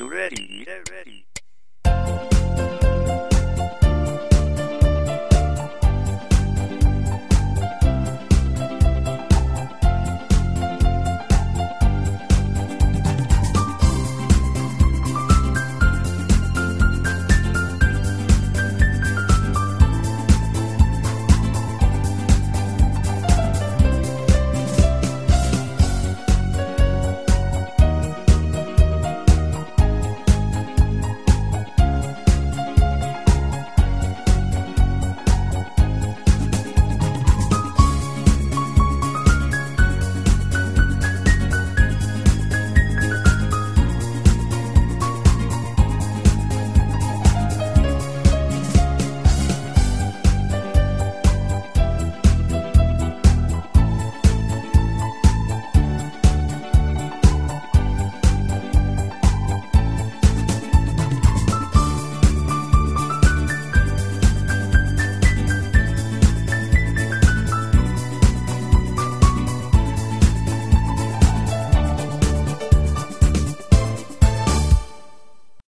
you ready? Get ready.